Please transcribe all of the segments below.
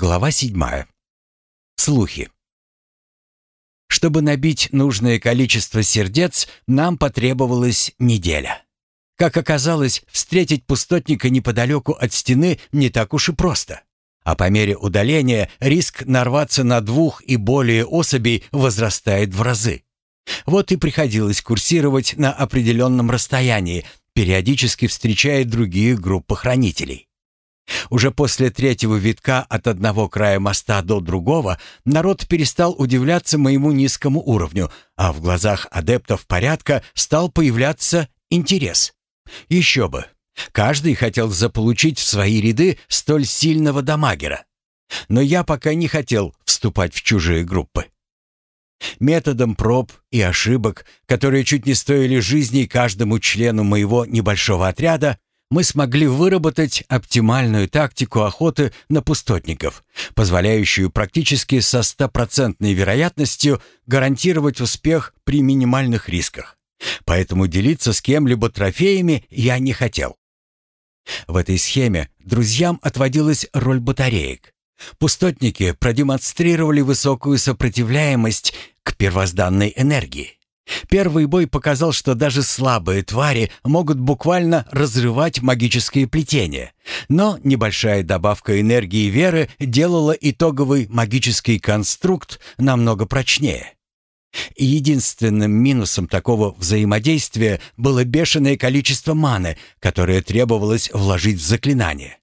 Глава седьмая. Слухи. Чтобы набить нужное количество сердец, нам потребовалась неделя. Как оказалось, встретить пустотника неподалеку от стены не так уж и просто. А по мере удаления риск нарваться на двух и более особей возрастает в разы. Вот и приходилось курсировать на определенном расстоянии, периодически встречая другие группы хранителей. Уже после третьего витка от одного края моста до другого народ перестал удивляться моему низкому уровню, а в глазах адептов порядка стал появляться интерес. Еще бы. Каждый хотел заполучить в свои ряды столь сильного дамагера. Но я пока не хотел вступать в чужие группы. Методом проб и ошибок, которые чуть не стоили жизни каждому члену моего небольшого отряда, мы смогли выработать оптимальную тактику охоты на пустотников, позволяющую практически со стопроцентной вероятностью гарантировать успех при минимальных рисках. Поэтому делиться с кем-либо трофеями я не хотел. В этой схеме друзьям отводилась роль батареек. Пустотники продемонстрировали высокую сопротивляемость к первозданной энергии. Первый бой показал, что даже слабые твари могут буквально разрывать магические плетения. Но небольшая добавка энергии веры делала итоговый магический конструкт намного прочнее. Единственным минусом такого взаимодействия было бешеное количество маны, которое требовалось вложить в заклинание.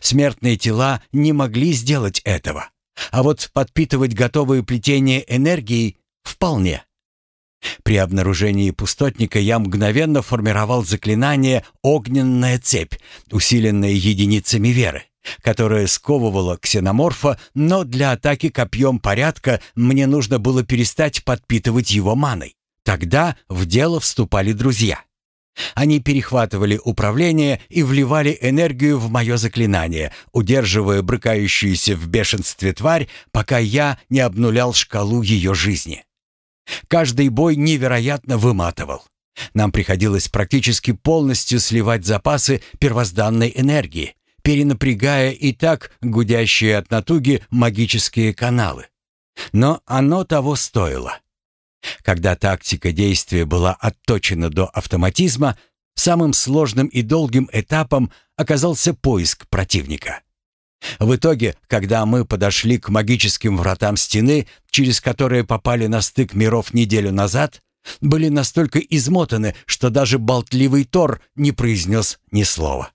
Смертные тела не могли сделать этого. А вот подпитывать готовые плетения энергией вполне. При обнаружении пустотника я мгновенно формировал заклинание «Огненная цепь», усиленное единицами веры, которое сковывало ксеноморфа, но для атаки копьем порядка мне нужно было перестать подпитывать его маной. Тогда в дело вступали друзья. Они перехватывали управление и вливали энергию в мое заклинание, удерживая брыкающуюся в бешенстве тварь, пока я не обнулял шкалу ее жизни. Каждый бой невероятно выматывал. Нам приходилось практически полностью сливать запасы первозданной энергии, перенапрягая и так гудящие от натуги магические каналы. Но оно того стоило. Когда тактика действия была отточена до автоматизма, самым сложным и долгим этапом оказался поиск противника. В итоге, когда мы подошли к магическим вратам стены, через которые попали на стык миров неделю назад, были настолько измотаны, что даже болтливый Тор не произнес ни слова.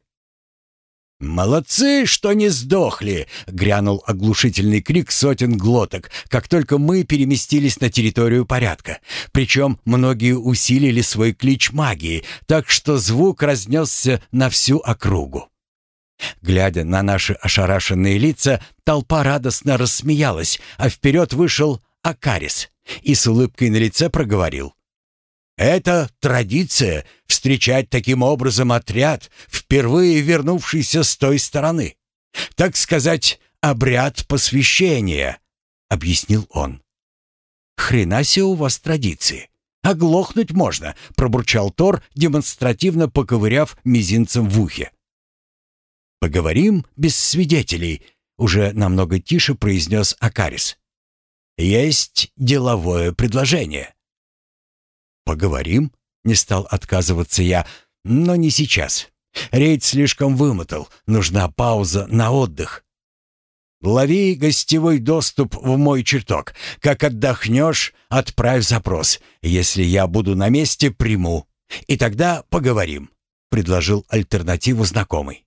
«Молодцы, что не сдохли!» — грянул оглушительный крик сотен глоток, как только мы переместились на территорию порядка. Причем многие усилили свой клич магии, так что звук разнесся на всю округу. Глядя на наши ошарашенные лица, толпа радостно рассмеялась, а вперед вышел Акарис и с улыбкой на лице проговорил. «Это традиция — встречать таким образом отряд, впервые вернувшийся с той стороны. Так сказать, обряд посвящения», — объяснил он. «Хрена себе у вас традиции. Оглохнуть можно», — пробурчал Тор, демонстративно поковыряв мизинцем в ухе. «Поговорим без свидетелей», — уже намного тише произнес Акарис. «Есть деловое предложение». «Поговорим?» — не стал отказываться я, но не сейчас. Рейд слишком вымотал, нужна пауза на отдых. «Лови гостевой доступ в мой чертог. Как отдохнешь, отправь запрос. Если я буду на месте, приму. И тогда поговорим», — предложил альтернативу знакомый.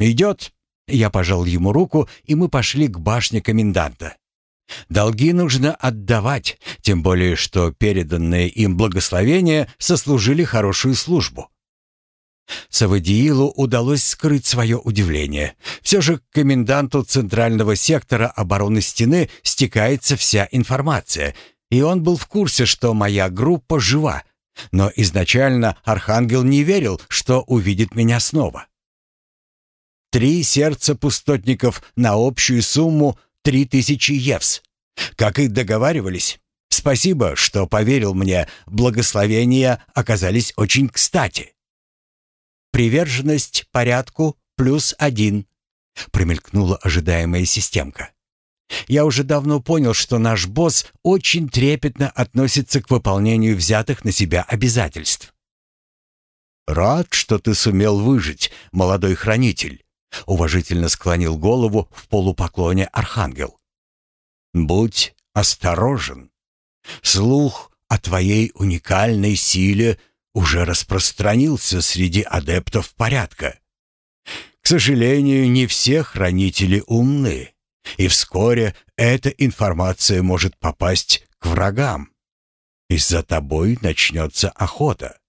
«Идет?» Я пожал ему руку, и мы пошли к башне коменданта. Долги нужно отдавать, тем более что переданные им благословения сослужили хорошую службу. Савадиилу удалось скрыть свое удивление. Все же к коменданту центрального сектора обороны стены стекается вся информация, и он был в курсе, что моя группа жива. Но изначально Архангел не верил, что увидит меня снова. Три сердца пустотников на общую сумму три тысячи евс. Как и договаривались. Спасибо, что поверил мне. Благословения оказались очень кстати. Приверженность порядку плюс один. — промелькнула ожидаемая системка. «Я уже давно понял, что наш босс очень трепетно относится к выполнению взятых на себя обязательств». «Рад, что ты сумел выжить, молодой хранитель», — уважительно склонил голову в полупоклоне архангел. «Будь осторожен. Слух о твоей уникальной силе уже распространился среди адептов порядка. К сожалению, не все хранители умны, и вскоре эта информация может попасть к врагам. И за тобой начнется охота.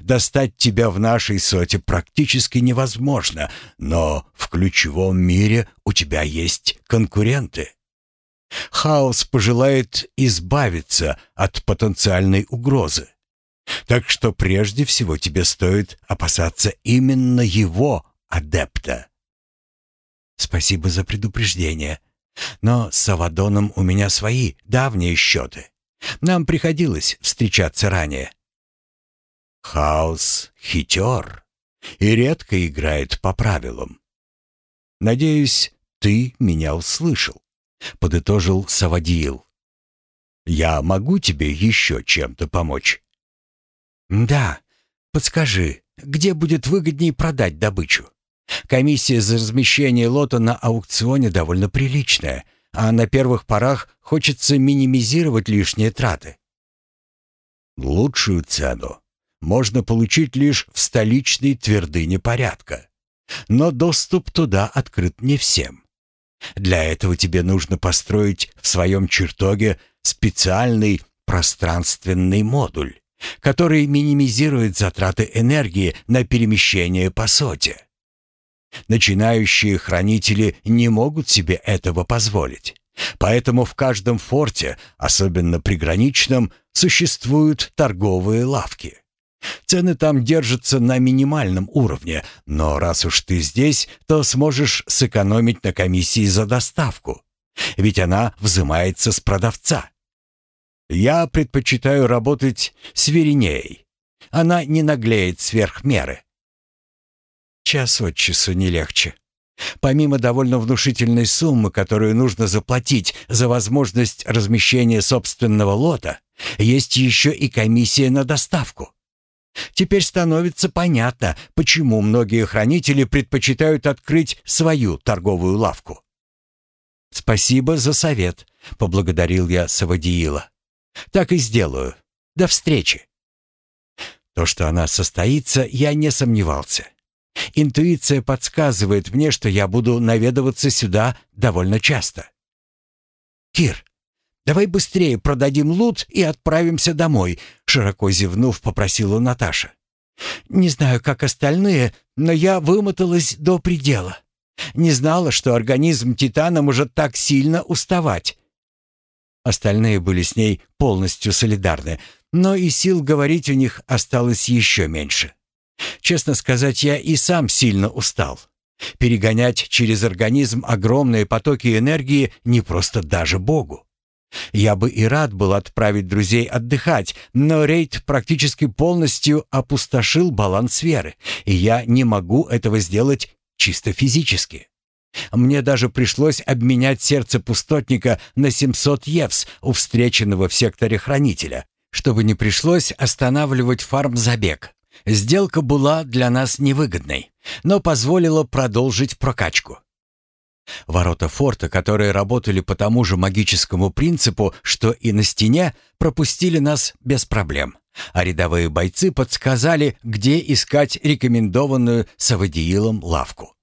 Достать тебя в нашей соте практически невозможно, но в ключевом мире у тебя есть конкуренты. Хаос пожелает избавиться от потенциальной угрозы. Так что прежде всего тебе стоит опасаться именно его, адепта. Спасибо за предупреждение. Но с Авадоном у меня свои давние счеты. Нам приходилось встречаться ранее. Хаос хитер и редко играет по правилам. Надеюсь, ты меня услышал, подытожил Савадиил. Я могу тебе еще чем-то помочь? Да, подскажи, где будет выгоднее продать добычу? Комиссия за размещение лота на аукционе довольно приличная, а на первых порах хочется минимизировать лишние траты. Лучшую цену можно получить лишь в столичной твердыне порядка. Но доступ туда открыт не всем. Для этого тебе нужно построить в своем чертоге специальный пространственный модуль, который минимизирует затраты энергии на перемещение по соте. Начинающие хранители не могут себе этого позволить. Поэтому в каждом форте, особенно приграничном, существуют торговые лавки. Цены там держатся на минимальном уровне, но раз уж ты здесь, то сможешь сэкономить на комиссии за доставку. Ведь она взимается с продавца. Я предпочитаю работать с Веринеей. Она не наглеет сверх меры. Час от часу не легче. Помимо довольно внушительной суммы, которую нужно заплатить за возможность размещения собственного лота, есть еще и комиссия на доставку. Теперь становится понятно, почему многие хранители предпочитают открыть свою торговую лавку. «Спасибо за совет», — поблагодарил я Савадиила. «Так и сделаю. До встречи». То, что она состоится, я не сомневался. Интуиция подсказывает мне, что я буду наведываться сюда довольно часто. «Кир, давай быстрее продадим лут и отправимся домой», широко зевнув, попросила Наташа. «Не знаю, как остальные, но я вымоталась до предела. Не знала, что организм Титана может так сильно уставать». Остальные были с ней полностью солидарны, но и сил говорить у них осталось еще меньше. Честно сказать, я и сам сильно устал. Перегонять через организм огромные потоки энергии не просто даже Богу. Я бы и рад был отправить друзей отдыхать, но рейд практически полностью опустошил баланс веры, и я не могу этого сделать чисто физически. Мне даже пришлось обменять сердце пустотника на 700 евс у встреченного в секторе хранителя, чтобы не пришлось останавливать фармзабег. Сделка была для нас невыгодной, но позволила продолжить прокачку. Ворота форта, которые работали по тому же магическому принципу, что и на стене, пропустили нас без проблем, а рядовые бойцы подсказали, где искать рекомендованную Савадиилом лавку.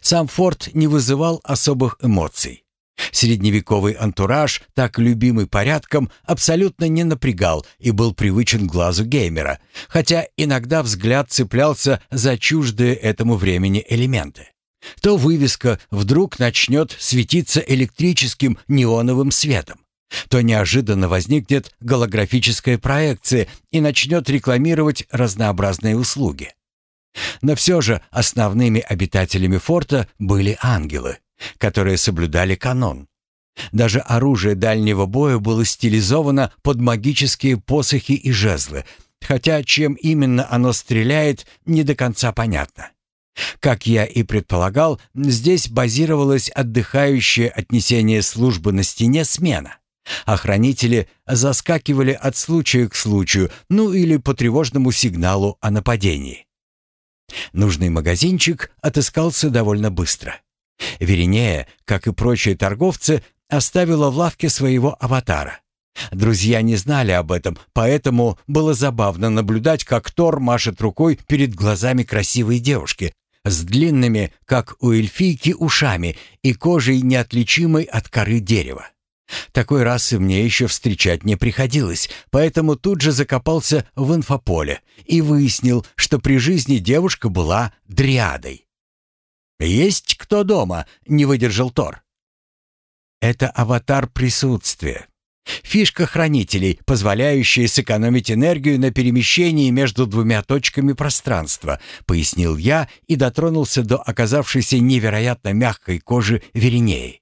Сам форт не вызывал особых эмоций. Средневековый антураж, так любимый порядком, абсолютно не напрягал и был привычен глазу геймера, хотя иногда взгляд цеплялся за чуждые этому времени элементы. То вывеска вдруг начнет светиться электрическим неоновым светом, то неожиданно возникнет голографическая проекция и начнет рекламировать разнообразные услуги. Но все же основными обитателями форта были ангелы которые соблюдали канон. Даже оружие дальнего боя было стилизовано под магические посохи и жезлы, хотя чем именно оно стреляет, не до конца понятно. Как я и предполагал, здесь базировалась отдыхающая от несения службы на стене смена. Охранители заскакивали от случая к случаю, ну или по тревожному сигналу о нападении. Нужный магазинчик отыскался довольно быстро. Веринея, как и прочие торговцы, оставила в лавке своего аватара. Друзья не знали об этом, поэтому было забавно наблюдать, как Тор машет рукой перед глазами красивой девушки с длинными, как у эльфийки, ушами и кожей, неотличимой от коры дерева. Такой расы мне еще встречать не приходилось, поэтому тут же закопался в инфополе и выяснил, что при жизни девушка была дриадой. «Есть кто дома?» — не выдержал Тор. «Это аватар присутствия. Фишка хранителей, позволяющая сэкономить энергию на перемещении между двумя точками пространства», — пояснил я и дотронулся до оказавшейся невероятно мягкой кожи Веринеи.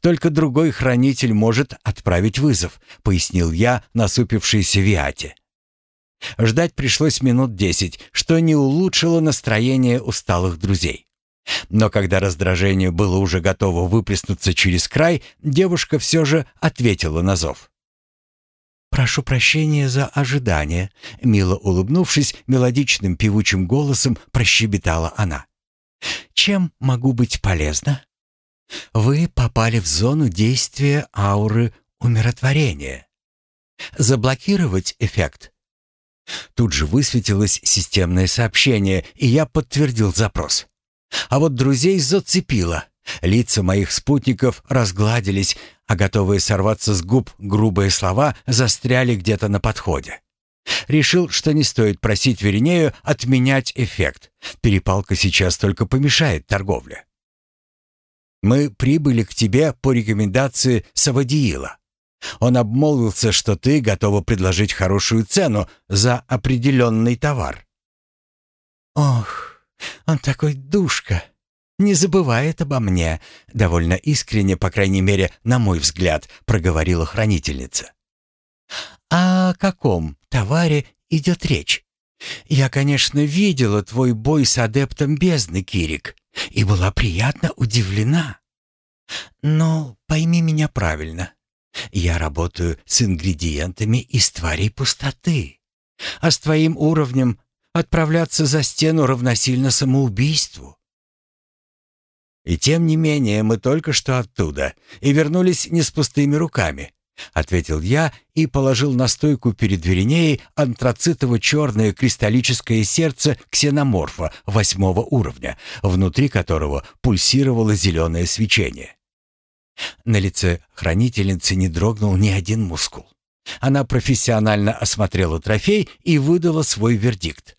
«Только другой хранитель может отправить вызов», — пояснил я насупившейся Виате. Ждать пришлось минут десять, что не улучшило настроение усталых друзей. Но когда раздражение было уже готово выплеснуться через край, девушка все же ответила на зов. «Прошу прощения за ожидание», — мило улыбнувшись, мелодичным певучим голосом прощебетала она. «Чем могу быть полезна?» Вы попали в зону действия ауры умиротворения. Заблокировать эффект. Тут же высветилось системное сообщение, и я подтвердил запрос. А вот друзей зацепило. Лица моих спутников разгладились, а готовые сорваться с губ грубые слова застряли где-то на подходе. Решил, что не стоит просить Веринею отменять эффект. Перепалка сейчас только помешает торговле. Мы прибыли к тебе по рекомендации Савадиила. Он обмолвился, что ты готова предложить хорошую цену за определенный товар. Ох, он такой душка. Не забывает обо мне, довольно искренне, по крайней мере, на мой взгляд, проговорила хранительница. А о каком товаре идет речь? Я, конечно, видела твой бой с адептом бездны, Кирик, и была приятно удивлена. Но пойми меня правильно. Я работаю с ингредиентами из тварей пустоты. А с твоим уровнем отправляться за стену равносильно самоубийству. И тем не менее мы только что оттуда и вернулись не с пустыми руками. — ответил я и положил на стойку перед Веринеей антрацитово-черное кристаллическое сердце ксеноморфа восьмого уровня, внутри которого пульсировало зеленое свечение. На лице хранительницы не дрогнул ни один мускул. Она профессионально осмотрела трофей и выдала свой вердикт.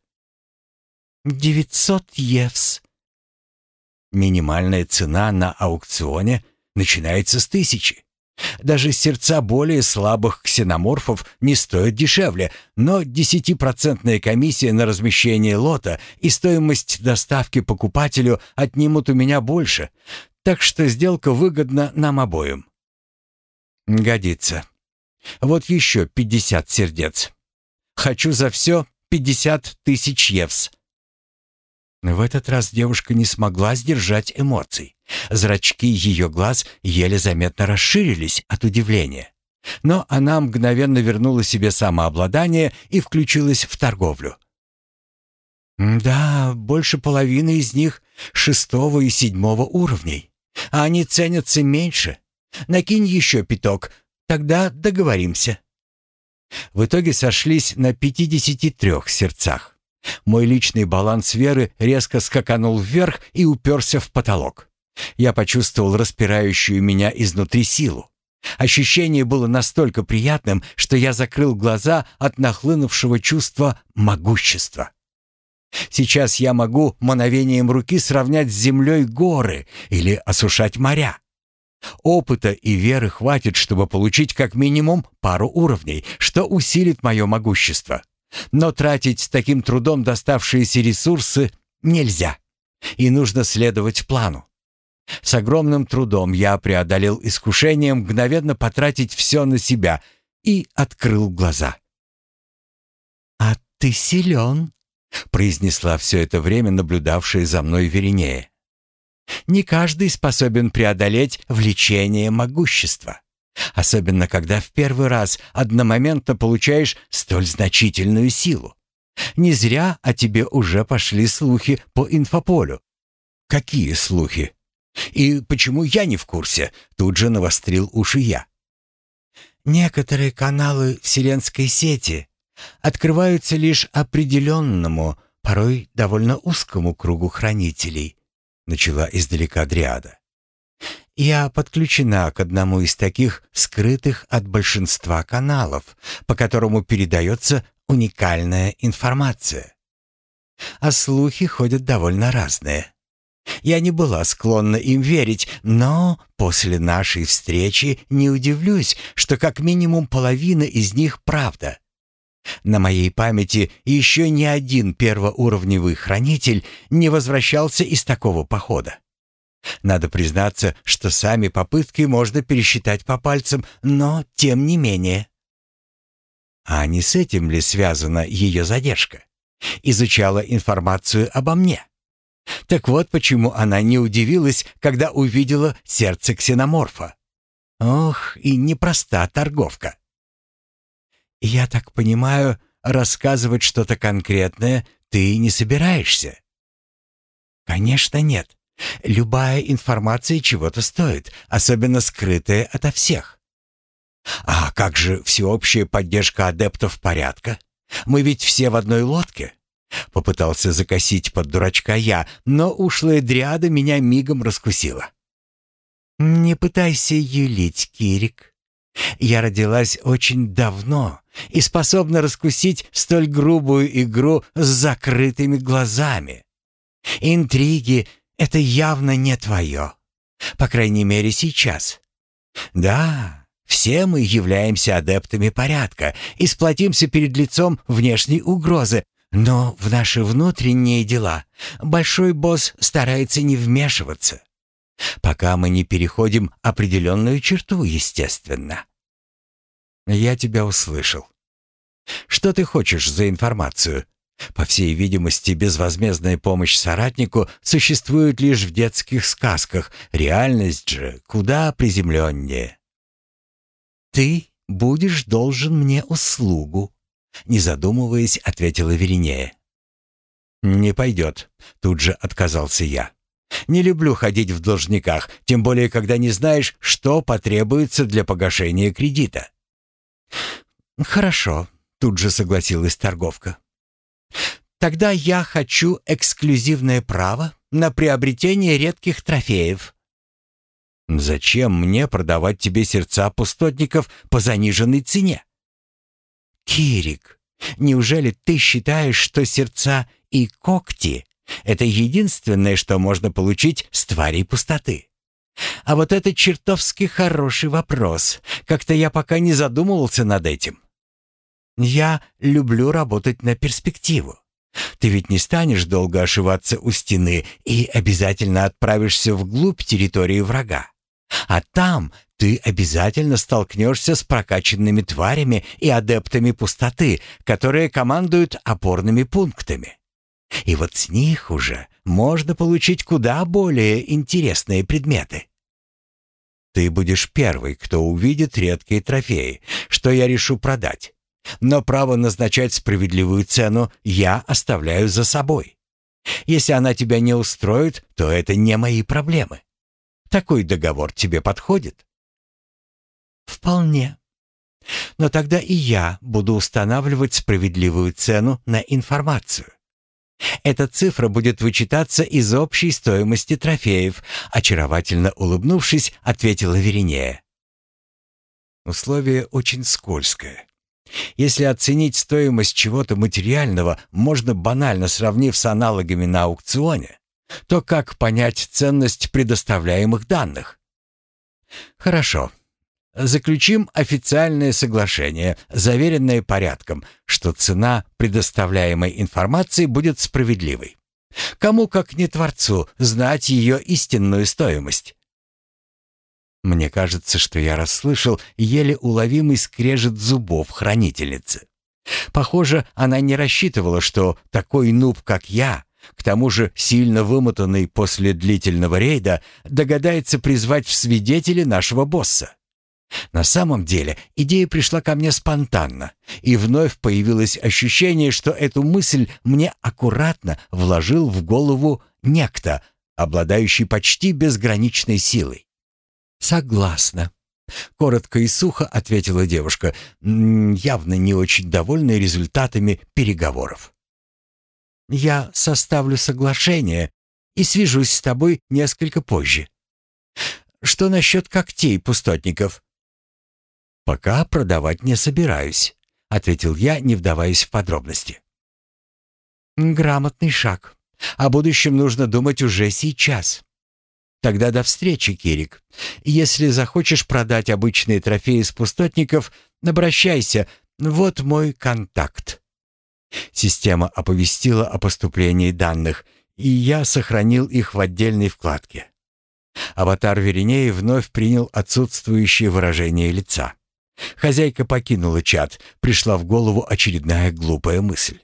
«Девятьсот евс». Минимальная цена на аукционе начинается с тысячи. Даже сердца более слабых ксеноморфов не стоят дешевле, но десятипроцентная комиссия на размещение лота и стоимость доставки покупателю отнимут у меня больше, так что сделка выгодна нам обоим. Годится. Вот еще пятьдесят сердец. Хочу за все пятьдесят тысяч евс. В этот раз девушка не смогла сдержать эмоций. Зрачки ее глаз еле заметно расширились от удивления. Но она мгновенно вернула себе самообладание и включилась в торговлю. «Да, больше половины из них шестого и седьмого уровней. А они ценятся меньше. Накинь еще пяток, тогда договоримся». В итоге сошлись на пятидесяти трех сердцах. Мой личный баланс веры резко скаканул вверх и уперся в потолок. Я почувствовал распирающую меня изнутри силу. Ощущение было настолько приятным, что я закрыл глаза от нахлынувшего чувства могущества. Сейчас я могу мановением руки сравнять с землей горы или осушать моря. Опыта и веры хватит, чтобы получить как минимум пару уровней, что усилит мое могущество. Но тратить с таким трудом доставшиеся ресурсы нельзя. И нужно следовать плану. С огромным трудом я преодолел искушение мгновенно потратить все на себя и открыл глаза. «А ты силен», произнесла все это время наблюдавшая за мной Веринея. Не каждый способен преодолеть влечение могущества, особенно когда в первый раз одномоментно получаешь столь значительную силу. Не зря о тебе уже пошли слухи по инфополю. Какие слухи? И почему я не в курсе? Тут же навострил уши я. Некоторые каналы вселенской сети открываются лишь определенному, порой довольно узкому кругу хранителей, начала издалека Дриада. Я подключена к одному из таких скрытых от большинства каналов, по которому передается уникальная информация. А слухи ходят довольно разные. Я не была склонна им верить, но после нашей встречи не удивлюсь, что как минимум половина из них правда. На моей памяти еще ни один первоуровневый хранитель не возвращался из такого похода. Надо признаться, что сами попытки можно пересчитать по пальцам, но тем не менее. А не с этим ли связана ее задержка? Изучала информацию обо мне. Так вот почему она не удивилась, когда увидела сердце ксеноморфа. Ох, и непроста торговка. «Я так понимаю, рассказывать что-то конкретное ты не собираешься?» «Конечно нет. Любая информация чего-то стоит, особенно скрытая ото всех». «А как же всеобщая поддержка адептов порядка? Мы ведь все в одной лодке?» Попытался закосить под дурачка я, но ушлая дриада меня мигом раскусила. «Не пытайся юлить, Кирик. Я родилась очень давно и способна раскусить столь грубую игру с закрытыми глазами. Интриги — это явно не твое. По крайней мере, сейчас. Да, все мы являемся адептами порядка и сплотимся перед лицом внешней угрозы, но в наши внутренние дела большой босс старается не вмешиваться. Пока мы не переходим определенную черту, естественно. Я тебя услышал. Что ты хочешь за информацию? По всей видимости, безвозмездная помощь соратнику существует лишь в детских сказках, реальность же куда приземленнее. Ты будешь должен мне услугу, не задумываясь, ответила Веринея. «Не пойдет», — тут же отказался я. «Не люблю ходить в должниках, тем более, когда не знаешь, что потребуется для погашения кредита». «Хорошо», — тут же согласилась торговка. «Тогда я хочу эксклюзивное право на приобретение редких трофеев». «Зачем мне продавать тебе сердца пустотников по заниженной цене?» Кирик, неужели ты считаешь, что сердца и когти — это единственное, что можно получить с тварей пустоты? А вот это чертовски хороший вопрос. Как-то я пока не задумывался над этим. Я люблю работать на перспективу. Ты ведь не станешь долго ошиваться у стены и обязательно отправишься вглубь территории врага. А там ты обязательно столкнешься с прокачанными тварями и адептами пустоты, которые командуют опорными пунктами. И вот с них уже можно получить куда более интересные предметы. Ты будешь первый, кто увидит редкие трофеи, что я решу продать. Но право назначать справедливую цену я оставляю за собой. Если она тебя не устроит, то это не мои проблемы. Такой договор тебе подходит? Вполне. Но тогда и я буду устанавливать справедливую цену на информацию. Эта цифра будет вычитаться из общей стоимости трофеев, очаровательно улыбнувшись, ответила Веринея. Условие очень скользкое. Если оценить стоимость чего-то материального, можно банально сравнив с аналогами на аукционе, то как понять ценность предоставляемых данных? Хорошо. Заключим официальное соглашение, заверенное порядком, что цена предоставляемой информации будет справедливой. Кому, как не Творцу, знать ее истинную стоимость? Мне кажется, что я расслышал еле уловимый скрежет зубов хранительницы. Похоже, она не рассчитывала, что такой нуб, как я, к тому же сильно вымотанный после длительного рейда, догадается призвать в свидетели нашего босса. На самом деле идея пришла ко мне спонтанно, и вновь появилось ощущение, что эту мысль мне аккуратно вложил в голову некто, обладающий почти безграничной силой. «Согласна», — коротко и сухо ответила девушка, явно не очень довольная результатами переговоров. «Я составлю соглашение и свяжусь с тобой несколько позже. Что насчет когтей пустотников?» «Пока продавать не собираюсь», — ответил я, не вдаваясь в подробности. «Грамотный шаг. О будущем нужно думать уже сейчас. Тогда до встречи, Кирик. Если захочешь продать обычные трофеи с пустотников, обращайся. Вот мой контакт». Система оповестила о поступлении данных, и я сохранил их в отдельной вкладке. Аватар Веринеи вновь принял отсутствующее выражение лица. Хозяйка покинула чат, пришла в голову очередная глупая мысль.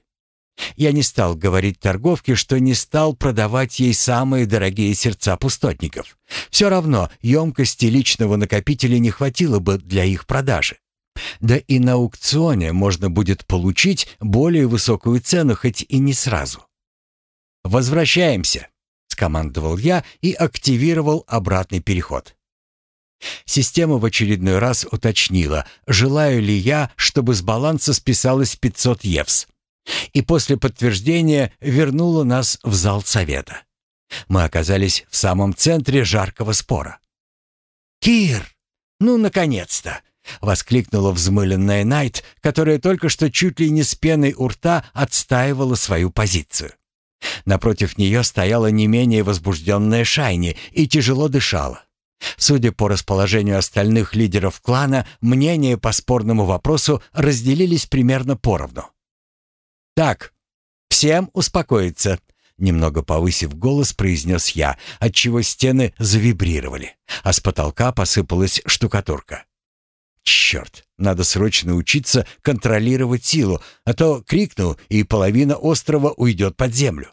Я не стал говорить торговке, что не стал продавать ей самые дорогие сердца пустотников. Все равно емкости личного накопителя не хватило бы для их продажи. Да и на аукционе можно будет получить более высокую цену, хоть и не сразу. «Возвращаемся», — скомандовал я и активировал обратный переход. Система в очередной раз уточнила, желаю ли я, чтобы с баланса списалось 500 евс. И после подтверждения вернула нас в зал совета. Мы оказались в самом центре жаркого спора. «Кир! Ну, наконец-то!» — воскликнула взмыленная Найт, которая только что чуть ли не с пеной у рта отстаивала свою позицию. Напротив нее стояла не менее возбужденная Шайни и тяжело дышала. Судя по расположению остальных лидеров клана, мнения по спорному вопросу разделились примерно поровну. «Так, всем успокоиться», — немного повысив голос, произнес я, отчего стены завибрировали, а с потолка посыпалась штукатурка. «Черт, надо срочно учиться контролировать силу, а то крикну, и половина острова уйдет под землю.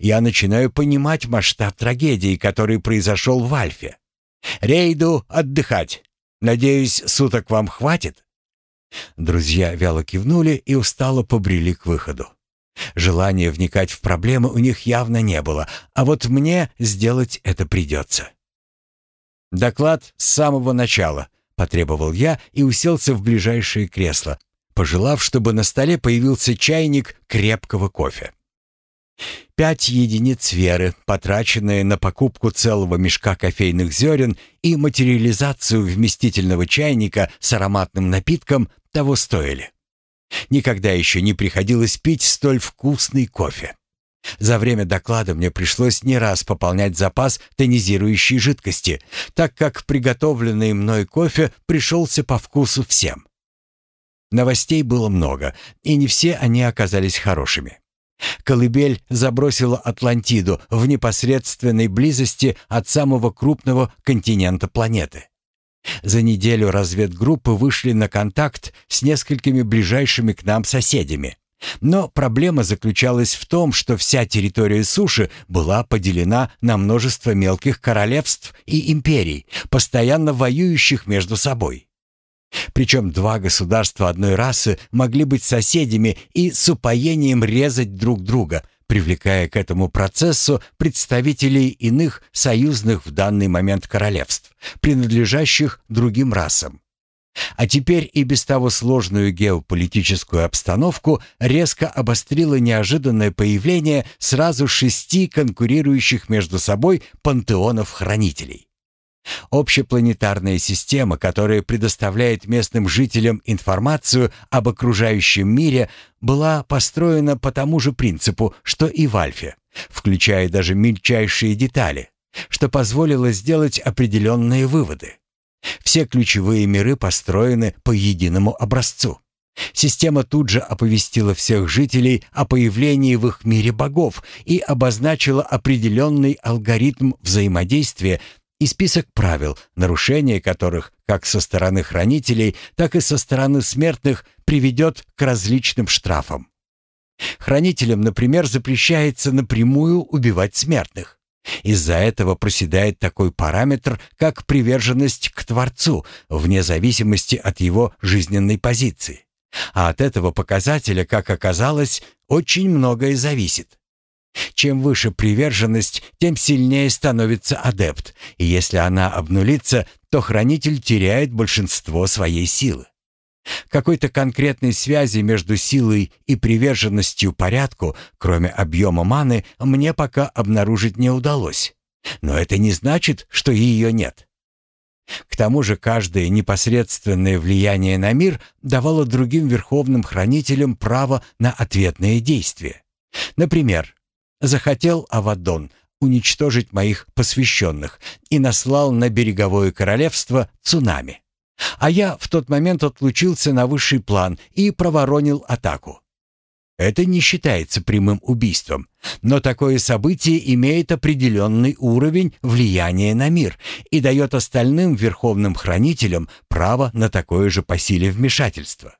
Я начинаю понимать масштаб трагедии, который произошел в Альфе. Рейду отдыхать. Надеюсь, суток вам хватит?» Друзья вяло кивнули и устало побрели к выходу. Желания вникать в проблемы у них явно не было, а вот мне сделать это придется. «Доклад с самого начала», — потребовал я и уселся в ближайшее кресло, пожелав, чтобы на столе появился чайник крепкого кофе. Пять единиц веры, потраченные на покупку целого мешка кофейных зерен и материализацию вместительного чайника с ароматным напитком, того стоили. Никогда еще не приходилось пить столь вкусный кофе. За время доклада мне пришлось не раз пополнять запас тонизирующей жидкости, так как приготовленный мной кофе пришелся по вкусу всем. Новостей было много, и не все они оказались хорошими. Колыбель забросила Атлантиду в непосредственной близости от самого крупного континента планеты. За неделю разведгруппы вышли на контакт с несколькими ближайшими к нам соседями. Но проблема заключалась в том, что вся территория суши была поделена на множество мелких королевств и империй, постоянно воюющих между собой. Причем два государства одной расы могли быть соседями и с упоением резать друг друга, привлекая к этому процессу представителей иных союзных в данный момент королевств, принадлежащих другим расам. А теперь и без того сложную геополитическую обстановку резко обострило неожиданное появление сразу шести конкурирующих между собой пантеонов хранителей. Общепланетарная система, которая предоставляет местным жителям информацию об окружающем мире, была построена по тому же принципу, что и в Альфе, включая даже мельчайшие детали, что позволило сделать определенные выводы. Все ключевые миры построены по единому образцу. Система тут же оповестила всех жителей о появлении в их мире богов и обозначила определенный алгоритм взаимодействия и список правил, нарушение которых как со стороны хранителей, так и со стороны смертных приведет к различным штрафам. Хранителям, например, запрещается напрямую убивать смертных. Из-за этого проседает такой параметр, как приверженность к Творцу, вне зависимости от его жизненной позиции. А от этого показателя, как оказалось, очень многое зависит. Чем выше приверженность, тем сильнее становится адепт, и если она обнулится, то хранитель теряет большинство своей силы. Какой-то конкретной связи между силой и приверженностью порядку, кроме объема маны, мне пока обнаружить не удалось. Но это не значит, что ее нет. К тому же каждое непосредственное влияние на мир давало другим верховным хранителям право на ответные действия. Например, захотел Авадон уничтожить моих посвященных и наслал на береговое королевство цунами. А я в тот момент отлучился на высший план и проворонил атаку. Это не считается прямым убийством, но такое событие имеет определенный уровень влияния на мир и дает остальным верховным хранителям право на такое же по силе вмешательство.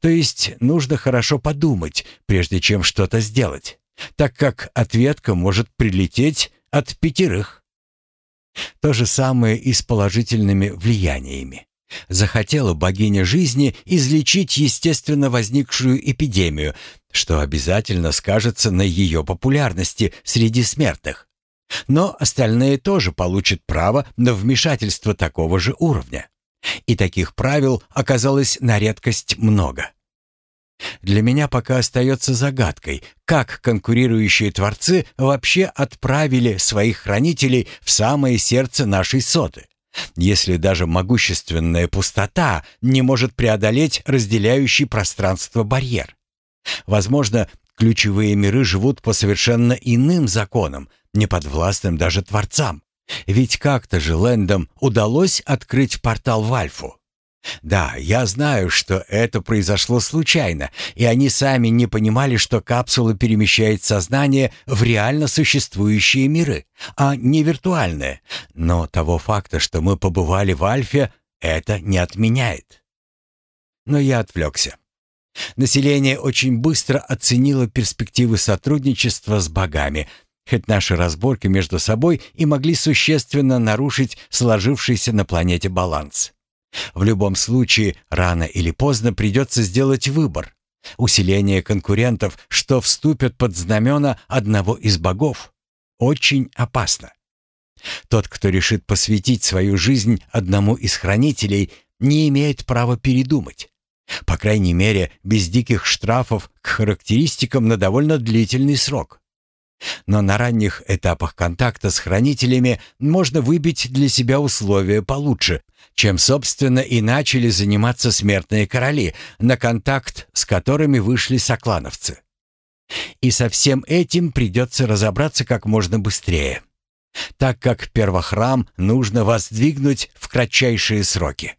То есть нужно хорошо подумать, прежде чем что-то сделать, так как ответка может прилететь от пятерых. То же самое и с положительными влияниями. Захотела богиня жизни излечить естественно возникшую эпидемию, что обязательно скажется на ее популярности среди смертных. Но остальные тоже получат право на вмешательство такого же уровня. И таких правил оказалось на редкость много. Для меня пока остается загадкой, как конкурирующие творцы вообще отправили своих хранителей в самое сердце нашей соты если даже могущественная пустота не может преодолеть разделяющий пространство барьер. Возможно, ключевые миры живут по совершенно иным законам, не подвластным даже творцам. Ведь как-то же Лэндам удалось открыть портал в Альфу. Да, я знаю, что это произошло случайно, и они сами не понимали, что капсула перемещает сознание в реально существующие миры, а не виртуальные. Но того факта, что мы побывали в Альфе, это не отменяет. Но я отвлекся. Население очень быстро оценило перспективы сотрудничества с богами, хоть наши разборки между собой и могли существенно нарушить сложившийся на планете баланс. В любом случае, рано или поздно придется сделать выбор. Усиление конкурентов, что вступят под знамена одного из богов, очень опасно. Тот, кто решит посвятить свою жизнь одному из хранителей, не имеет права передумать. По крайней мере, без диких штрафов к характеристикам на довольно длительный срок. Но на ранних этапах контакта с хранителями можно выбить для себя условия получше, чем, собственно, и начали заниматься смертные короли, на контакт с которыми вышли соклановцы. И со всем этим придется разобраться как можно быстрее, так как первохрам нужно воздвигнуть в кратчайшие сроки.